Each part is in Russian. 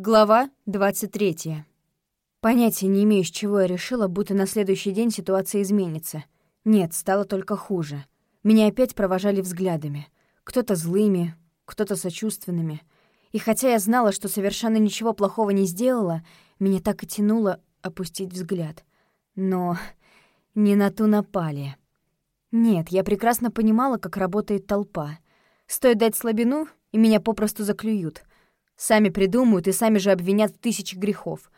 Глава 23. Понятия не имею, с чего я решила, будто на следующий день ситуация изменится. Нет, стало только хуже. Меня опять провожали взглядами. Кто-то злыми, кто-то сочувственными. И хотя я знала, что совершенно ничего плохого не сделала, меня так и тянуло опустить взгляд. Но не на ту напали. Нет, я прекрасно понимала, как работает толпа. Стоит дать слабину, и меня попросту заклюют. Сами придумают и сами же обвинят в тысячи грехов.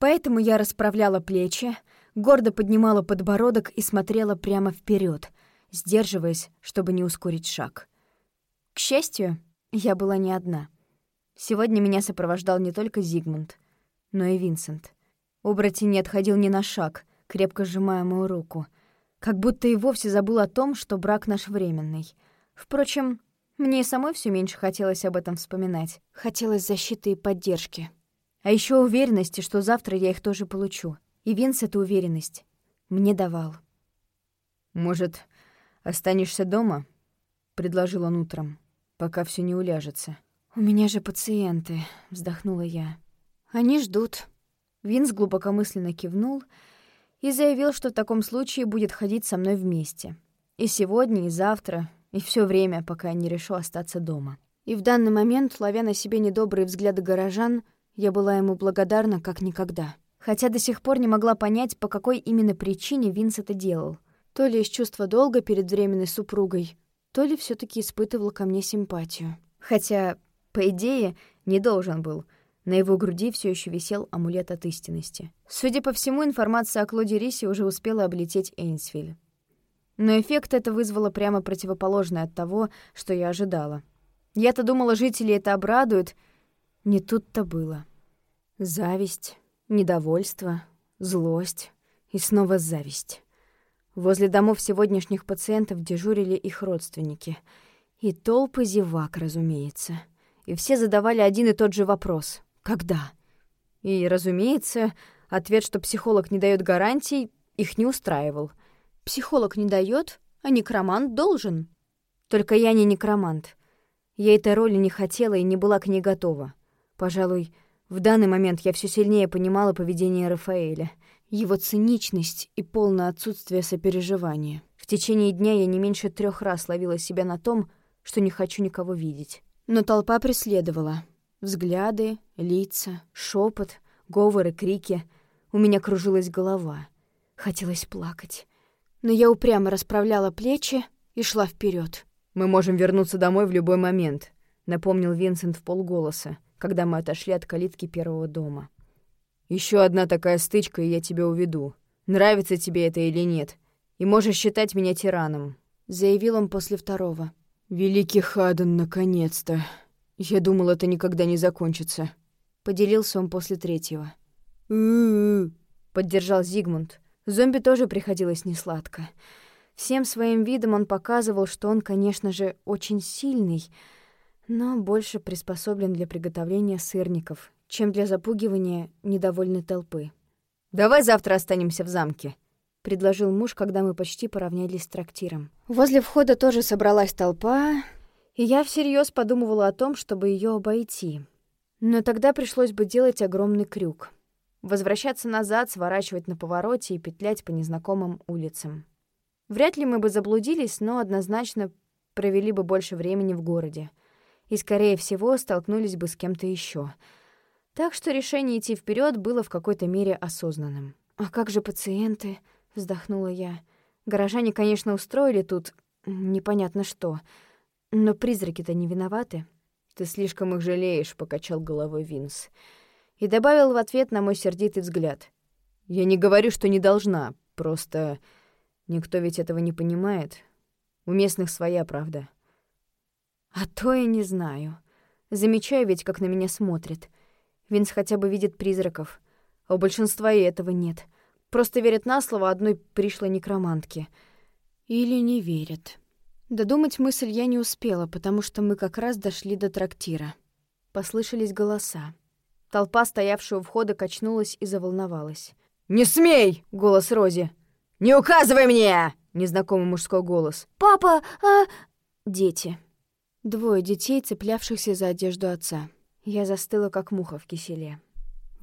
Поэтому я расправляла плечи, гордо поднимала подбородок и смотрела прямо вперед, сдерживаясь, чтобы не ускорить шаг. К счастью, я была не одна. Сегодня меня сопровождал не только Зигмунд, но и Винсент. Оборотень не отходил ни на шаг, крепко сжимая мою руку, как будто и вовсе забыл о том, что брак наш временный. Впрочем, мне и самой все меньше хотелось об этом вспоминать. Хотелось защиты и поддержки. А еще уверенности, что завтра я их тоже получу. И Винс эту уверенность мне давал. «Может, останешься дома?» — предложил он утром, пока все не уляжется. «У меня же пациенты», — вздохнула я. «Они ждут». Винс глубокомысленно кивнул и заявил, что в таком случае будет ходить со мной вместе. И сегодня, и завтра, и все время, пока я не решу остаться дома. И в данный момент, ловя на себе недобрые взгляды горожан, я была ему благодарна как никогда. Хотя до сих пор не могла понять, по какой именно причине Винс это делал. То ли из чувства долга перед временной супругой, то ли все таки испытывал ко мне симпатию. Хотя, по идее, не должен был. На его груди все еще висел амулет от истинности. Судя по всему, информация о Клоде Рисе уже успела облететь Эйнсвиль. Но эффект это вызвало прямо противоположный от того, что я ожидала. Я-то думала, жители это обрадуют. Не тут-то было. Зависть, недовольство, злость и снова зависть. Возле домов сегодняшних пациентов дежурили их родственники. И толпы зевак, разумеется. И все задавали один и тот же вопрос. Когда? И, разумеется, ответ, что психолог не дает гарантий, их не устраивал — Психолог не дает, а некромант должен. Только я не некромант. Я этой роли не хотела и не была к ней готова. Пожалуй, в данный момент я все сильнее понимала поведение Рафаэля, его циничность и полное отсутствие сопереживания. В течение дня я не меньше трех раз ловила себя на том, что не хочу никого видеть. Но толпа преследовала. Взгляды, лица, шепот, говоры, крики. У меня кружилась голова. Хотелось плакать но я упрямо расправляла плечи и шла вперед. «Мы можем вернуться домой в любой момент», — напомнил Винсент в полголоса, когда мы отошли от калитки первого дома. Еще одна такая стычка, и я тебя уведу. Нравится тебе это или нет. И можешь считать меня тираном», — заявил он после второго. «Великий Хаден, наконец-то! Я думал, это никогда не закончится», — поделился он после третьего. «У-у-у», — поддержал Зигмунд. Зомби тоже приходилось несладко. Всем своим видом он показывал, что он, конечно же, очень сильный, но больше приспособлен для приготовления сырников, чем для запугивания недовольной толпы. «Давай завтра останемся в замке», — предложил муж, когда мы почти поравнялись с трактиром. Возле входа тоже собралась толпа, и я всерьез подумывала о том, чтобы ее обойти. Но тогда пришлось бы делать огромный крюк — Возвращаться назад, сворачивать на повороте и петлять по незнакомым улицам. Вряд ли мы бы заблудились, но однозначно провели бы больше времени в городе. И, скорее всего, столкнулись бы с кем-то еще. Так что решение идти вперед было в какой-то мере осознанным. «А как же пациенты?» — вздохнула я. «Горожане, конечно, устроили тут непонятно что, но призраки-то не виноваты». «Ты слишком их жалеешь», — покачал головой Винс. «Винс» и добавил в ответ на мой сердитый взгляд. «Я не говорю, что не должна, просто никто ведь этого не понимает. У местных своя правда». «А то я не знаю. Замечаю ведь, как на меня смотрят. Винс хотя бы видит призраков, а у большинства и этого нет. Просто верят на слово одной пришлой некромантки. Или не верят». Додумать мысль я не успела, потому что мы как раз дошли до трактира. Послышались голоса. Толпа, стоявшая у входа, качнулась и заволновалась. «Не смей!» — голос Рози. «Не указывай мне!» — незнакомый мужской голос. «Папа, а...» Дети. Двое детей, цеплявшихся за одежду отца. Я застыла, как муха в киселе.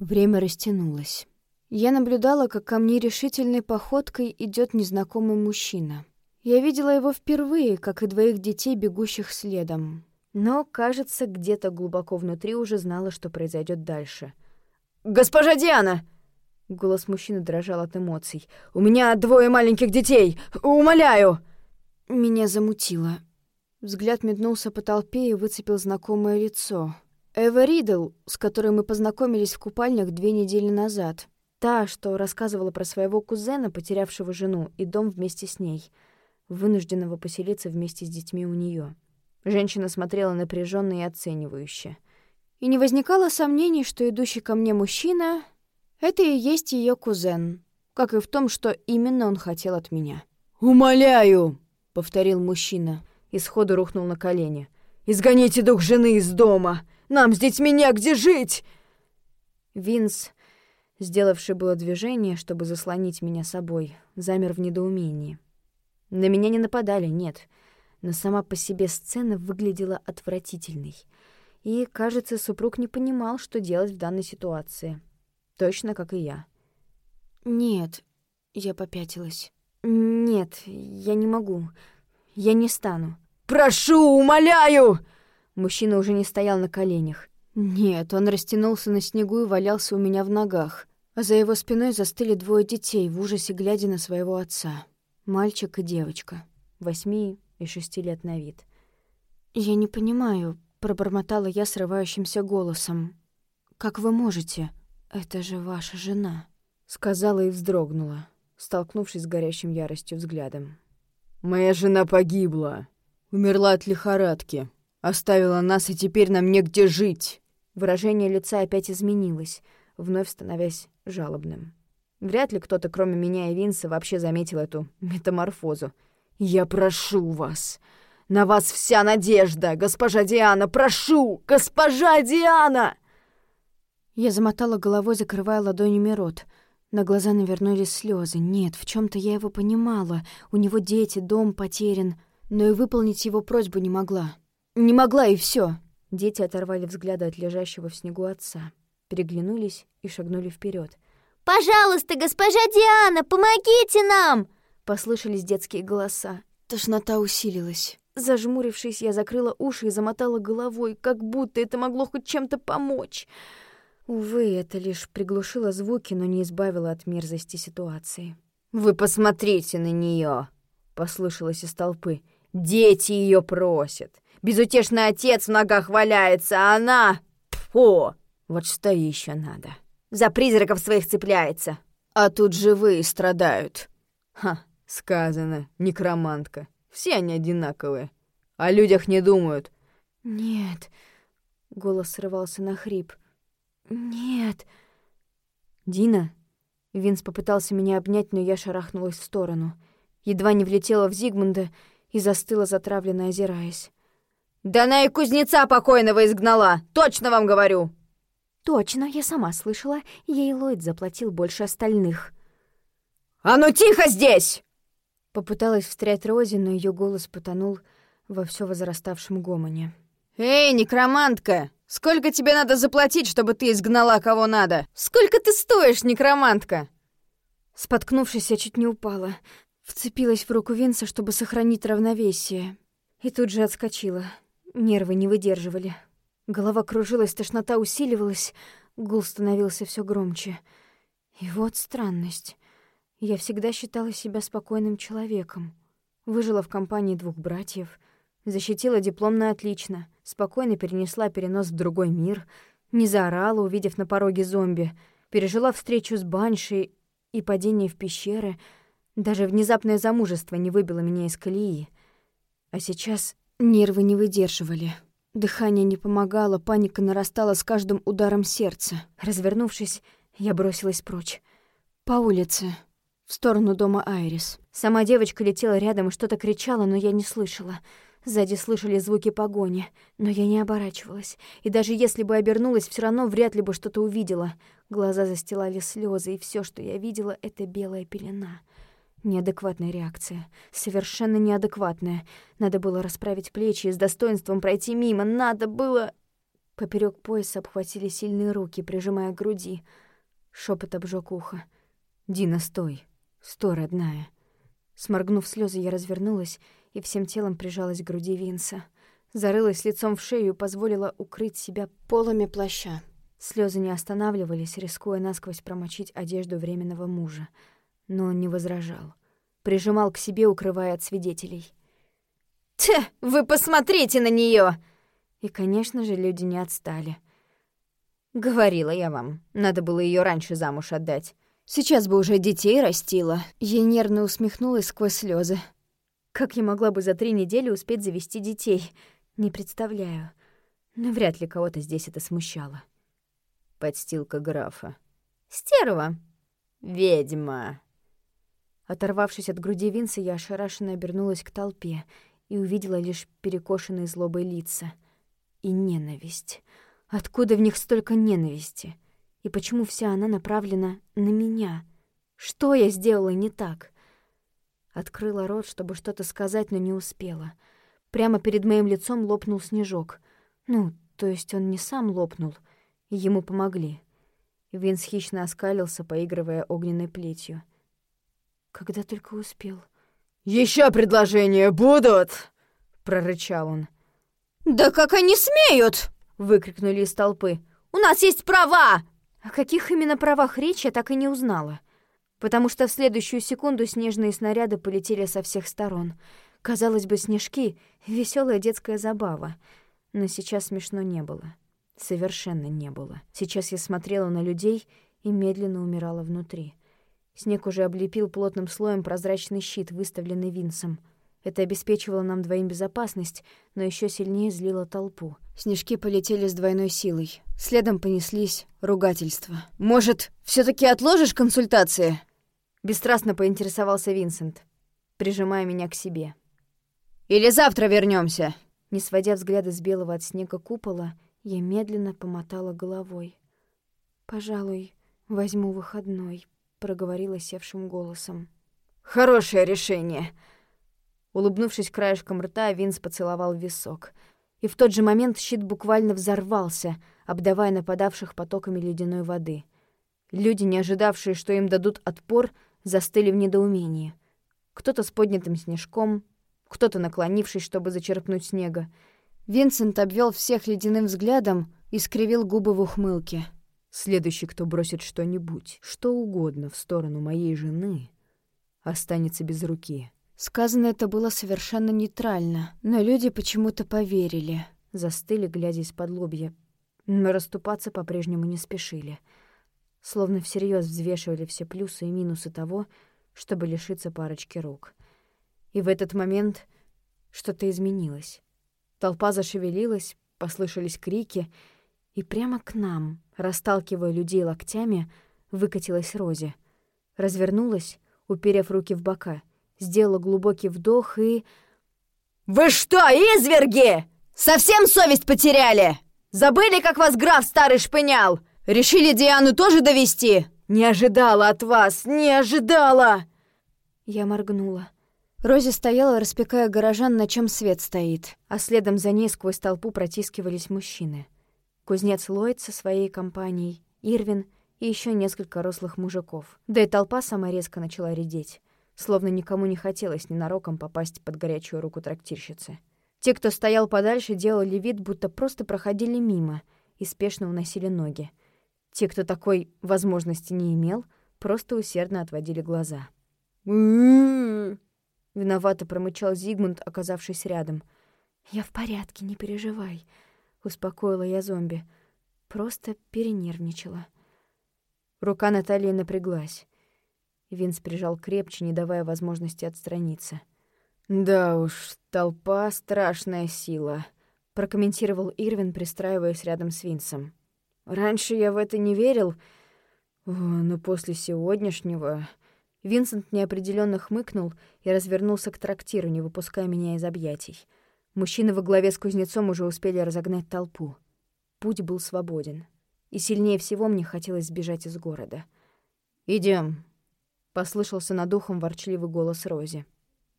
Время растянулось. Я наблюдала, как ко мне решительной походкой идет незнакомый мужчина. Я видела его впервые, как и двоих детей, бегущих следом. Но, кажется, где-то глубоко внутри уже знала, что произойдет дальше. «Госпожа Диана!» Голос мужчины дрожал от эмоций. «У меня двое маленьких детей! Умоляю!» Меня замутило. Взгляд метнулся по толпе и выцепил знакомое лицо. Эва Ридл, с которой мы познакомились в купальнях две недели назад. Та, что рассказывала про своего кузена, потерявшего жену, и дом вместе с ней — вынужденного поселиться вместе с детьми у нее. Женщина смотрела напряженно и оценивающе. И не возникало сомнений, что идущий ко мне мужчина — это и есть ее кузен, как и в том, что именно он хотел от меня. «Умоляю!» — повторил мужчина и сходу рухнул на колени. «Изгоните дух жены из дома! Нам с детьми негде жить!» Винс, сделавший было движение, чтобы заслонить меня собой, замер в недоумении. На меня не нападали, нет. Но сама по себе сцена выглядела отвратительной. И, кажется, супруг не понимал, что делать в данной ситуации. Точно, как и я. «Нет», — я попятилась. «Нет, я не могу. Я не стану». «Прошу, умоляю!» Мужчина уже не стоял на коленях. Нет, он растянулся на снегу и валялся у меня в ногах. А за его спиной застыли двое детей, в ужасе глядя на своего отца. Мальчик и девочка, восьми и шести лет на вид. «Я не понимаю», — пробормотала я срывающимся голосом. «Как вы можете? Это же ваша жена», — сказала и вздрогнула, столкнувшись с горящим яростью взглядом. «Моя жена погибла. Умерла от лихорадки. Оставила нас, и теперь нам негде жить». Выражение лица опять изменилось, вновь становясь жалобным. Вряд ли кто-то, кроме меня и Винса, вообще заметил эту метаморфозу. «Я прошу вас! На вас вся надежда! Госпожа Диана, прошу! Госпожа Диана!» Я замотала головой, закрывая ладонями рот. На глаза навернулись слезы. Нет, в чем то я его понимала. У него дети, дом потерян. Но и выполнить его просьбу не могла. Не могла, и все. Дети оторвали взгляды от лежащего в снегу отца. Переглянулись и шагнули вперед. «Пожалуйста, госпожа Диана, помогите нам!» Послышались детские голоса. Тошнота усилилась. Зажмурившись, я закрыла уши и замотала головой, как будто это могло хоть чем-то помочь. Увы, это лишь приглушило звуки, но не избавило от мерзости ситуации. «Вы посмотрите на нее, послышалось из толпы. «Дети ее просят. Безутешный отец в ногах валяется, а она... Фу! Вот что еще надо?» За призраков своих цепляется. А тут живые страдают. Ха, сказано, некромантка. Все они одинаковые. О людях не думают. Нет. Голос срывался на хрип. Нет. Дина. Винс попытался меня обнять, но я шарахнулась в сторону. Едва не влетела в Зигмунда и застыла, затравленно озираясь. «Да она и кузнеца покойного изгнала! Точно вам говорю!» Точно, я сама слышала, ей Ллойд заплатил больше остальных. «А ну тихо здесь!» Попыталась встрять Рози, но ее голос потонул во все возраставшем гомоне. «Эй, некромантка! Сколько тебе надо заплатить, чтобы ты изгнала кого надо? Сколько ты стоишь, некромантка?» Споткнувшись, я чуть не упала. Вцепилась в руку Винса, чтобы сохранить равновесие. И тут же отскочила. Нервы не выдерживали. Голова кружилась, тошнота усиливалась, гул становился все громче. И вот странность. Я всегда считала себя спокойным человеком. Выжила в компании двух братьев, защитила диплом на отлично, спокойно перенесла перенос в другой мир, не заорала, увидев на пороге зомби, пережила встречу с Баншей и падение в пещеры, даже внезапное замужество не выбило меня из колеи. А сейчас нервы не выдерживали. Дыхание не помогало, паника нарастала с каждым ударом сердца. Развернувшись, я бросилась прочь. По улице, в сторону дома Айрис. Сама девочка летела рядом и что-то кричала, но я не слышала. Сзади слышали звуки погони, но я не оборачивалась. И даже если бы обернулась, все равно вряд ли бы что-то увидела. Глаза застилали слезы, и все, что я видела, — это белая пелена — Неадекватная реакция. Совершенно неадекватная. Надо было расправить плечи и с достоинством пройти мимо. Надо было... Поперек пояса обхватили сильные руки, прижимая к груди. Шепот обжег ухо. «Дина, стой! Стой, родная!» Сморгнув слезы, я развернулась и всем телом прижалась к груди Винса. Зарылась лицом в шею и позволила укрыть себя полами плаща. Слезы не останавливались, рискуя насквозь промочить одежду временного мужа. Но он не возражал. Прижимал к себе, укрывая от свидетелей. «Те, вы посмотрите на нее! И, конечно же, люди не отстали. Говорила я вам, надо было ее раньше замуж отдать. Сейчас бы уже детей растила. Я нервно усмехнулась сквозь слезы. Как я могла бы за три недели успеть завести детей? Не представляю. Но вряд ли кого-то здесь это смущало. Подстилка графа. «Стерва! Ведьма!» Оторвавшись от груди Винса, я ошарашенно обернулась к толпе и увидела лишь перекошенные злобой лица — и ненависть. Откуда в них столько ненависти? И почему вся она направлена на меня? Что я сделала не так? Открыла рот, чтобы что-то сказать, но не успела. Прямо перед моим лицом лопнул снежок. Ну, то есть он не сам лопнул, и ему помогли. Винс хищно оскалился, поигрывая огненной плетью. Когда только успел. Еще предложения будут!» — прорычал он. «Да как они смеют!» — выкрикнули из толпы. «У нас есть права!» О каких именно правах речь я так и не узнала. Потому что в следующую секунду снежные снаряды полетели со всех сторон. Казалось бы, снежки — веселая детская забава. Но сейчас смешно не было. Совершенно не было. Сейчас я смотрела на людей и медленно умирала внутри. Снег уже облепил плотным слоем прозрачный щит, выставленный Винсом — это обеспечивало нам двоим безопасность, но еще сильнее злило толпу. Снежки полетели с двойной силой. Следом понеслись ругательства. «Может, все таки отложишь консультации?» Бесстрастно поинтересовался Винсент, прижимая меня к себе. «Или завтра вернемся. Не сводя взгляда с белого от снега купола, я медленно помотала головой. «Пожалуй, возьму выходной», — проговорила севшим голосом. «Хорошее решение», Улыбнувшись краешком рта, Винс поцеловал висок. И в тот же момент щит буквально взорвался, обдавая нападавших потоками ледяной воды. Люди, не ожидавшие, что им дадут отпор, застыли в недоумении. Кто-то с поднятым снежком, кто-то наклонившись, чтобы зачерпнуть снега. Винсент обвел всех ледяным взглядом и скривил губы в ухмылке. «Следующий, кто бросит что-нибудь, что угодно в сторону моей жены, останется без руки». Сказано это было совершенно нейтрально, но люди почему-то поверили, застыли, глядя из-под лобья, но расступаться по-прежнему не спешили. Словно всерьез взвешивали все плюсы и минусы того, чтобы лишиться парочки рук. И в этот момент что-то изменилось. Толпа зашевелилась, послышались крики, и прямо к нам, расталкивая людей локтями, выкатилась Рози. Развернулась, уперев руки в бока — сделала глубокий вдох и... «Вы что, изверги? Совсем совесть потеряли? Забыли, как вас граф старый шпынял? Решили Диану тоже довести? Не ожидала от вас, не ожидала!» Я моргнула. Рози стояла, распекая горожан, на чем свет стоит, а следом за ней сквозь толпу протискивались мужчины. Кузнец Ллойд со своей компанией, Ирвин и еще несколько рослых мужиков. Да и толпа сама резко начала редеть словно никому не хотелось ненароком попасть под горячую руку трактирщицы. Те, кто стоял подальше, делали вид, будто просто проходили мимо и спешно уносили ноги. Те, кто такой возможности не имел, просто усердно отводили глаза. Виновато промычал Зигмунд, оказавшись рядом. «Я в порядке, не переживай», — успокоила я зомби. Просто перенервничала. Рука Натальи напряглась. Винс прижал крепче, не давая возможности отстраниться. «Да уж, толпа — страшная сила», — прокомментировал Ирвин, пристраиваясь рядом с Винсом. «Раньше я в это не верил, но после сегодняшнего...» Винсент неопределенно хмыкнул и развернулся к трактиру, не выпуская меня из объятий. Мужчины во главе с кузнецом уже успели разогнать толпу. Путь был свободен. И сильнее всего мне хотелось сбежать из города. Идем, Послышался над ухом ворчливый голос Рози.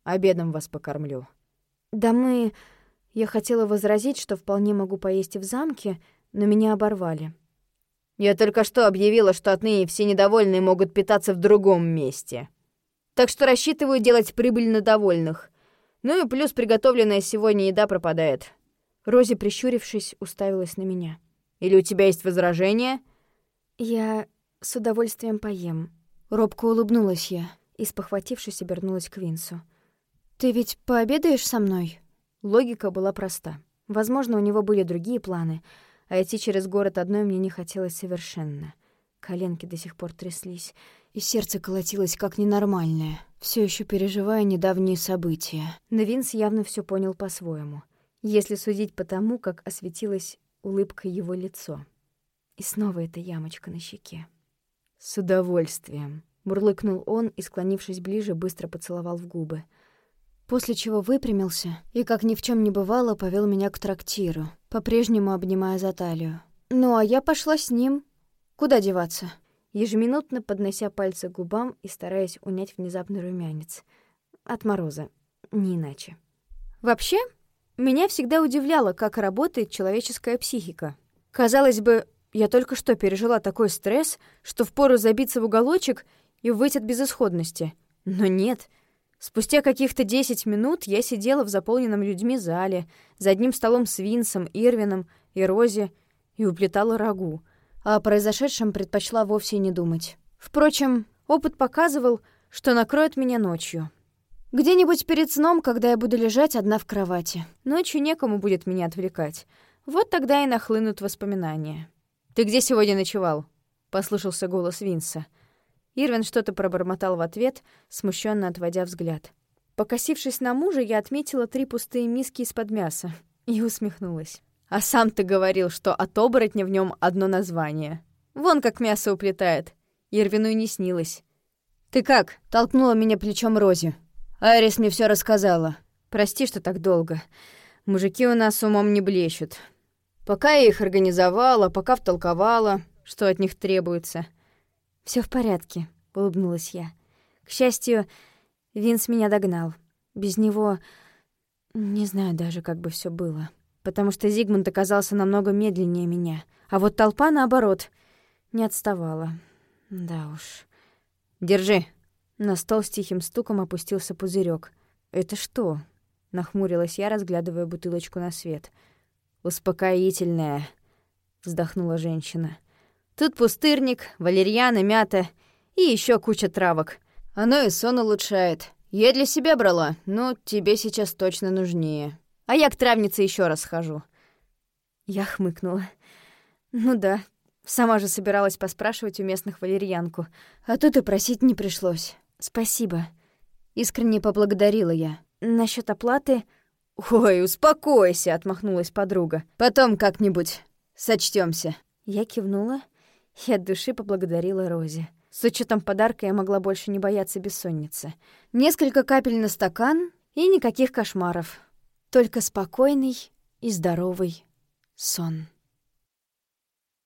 «Обедом вас покормлю». «Да мы...» Я хотела возразить, что вполне могу поесть и в замке, но меня оборвали. «Я только что объявила, что отныне все недовольные могут питаться в другом месте. Так что рассчитываю делать прибыль на довольных. Ну и плюс приготовленная сегодня еда пропадает». Рози, прищурившись, уставилась на меня. «Или у тебя есть возражения?» «Я с удовольствием поем». Робко улыбнулась я и, спохватившись, обернулась к Винсу. «Ты ведь пообедаешь со мной?» Логика была проста. Возможно, у него были другие планы, а идти через город одной мне не хотелось совершенно. Коленки до сих пор тряслись, и сердце колотилось как ненормальное, все еще переживая недавние события. Но Винс явно все понял по-своему, если судить по тому, как осветилась улыбкой его лицо. И снова эта ямочка на щеке. «С удовольствием», — бурлыкнул он и, склонившись ближе, быстро поцеловал в губы. После чего выпрямился и, как ни в чем не бывало, повел меня к трактиру, по-прежнему обнимая за талию. Ну, а я пошла с ним. Куда деваться? Ежеминутно поднося пальцы к губам и стараясь унять внезапный румянец. От мороза. Не иначе. Вообще, меня всегда удивляло, как работает человеческая психика. Казалось бы, я только что пережила такой стресс, что впору забиться в уголочек и выйти от безысходности. Но нет. Спустя каких-то десять минут я сидела в заполненном людьми зале, за одним столом с Винсом, Ирвином и Рози, и уплетала рагу. А о произошедшем предпочла вовсе не думать. Впрочем, опыт показывал, что накроет меня ночью. Где-нибудь перед сном, когда я буду лежать одна в кровати. Ночью некому будет меня отвлекать. Вот тогда и нахлынут воспоминания. «Ты где сегодня ночевал?» — послышался голос Винса. Ирвин что-то пробормотал в ответ, смущенно отводя взгляд. Покосившись на мужа, я отметила три пустые миски из-под мяса и усмехнулась. «А сам ты говорил, что от оборотня в нем одно название. Вон как мясо уплетает. Ирвину и не снилось». «Ты как?» — толкнула меня плечом Рози. Айрис мне все рассказала. «Прости, что так долго. Мужики у нас умом не блещут. Пока я их организовала, пока втолковала, что от них требуется. Все в порядке, улыбнулась я. К счастью, Винс меня догнал. Без него не знаю даже, как бы все было, потому что Зигмунд оказался намного медленнее меня, а вот толпа наоборот не отставала. Да уж. Держи. На стол с тихим стуком опустился пузырек. Это что? нахмурилась я, разглядывая бутылочку на свет. «Успокоительное», — вздохнула женщина. «Тут пустырник, валерьяна, мята и еще куча травок. Оно и сон улучшает. Я для себя брала, но тебе сейчас точно нужнее. А я к травнице еще раз схожу». Я хмыкнула. «Ну да, сама же собиралась поспрашивать у местных валерьянку, а тут и просить не пришлось. Спасибо». Искренне поблагодарила я. Насчет оплаты «Ой, успокойся», — отмахнулась подруга. «Потом как-нибудь сочтёмся». Я кивнула и от души поблагодарила Розе. С учетом подарка я могла больше не бояться бессонницы. Несколько капель на стакан и никаких кошмаров. Только спокойный и здоровый сон.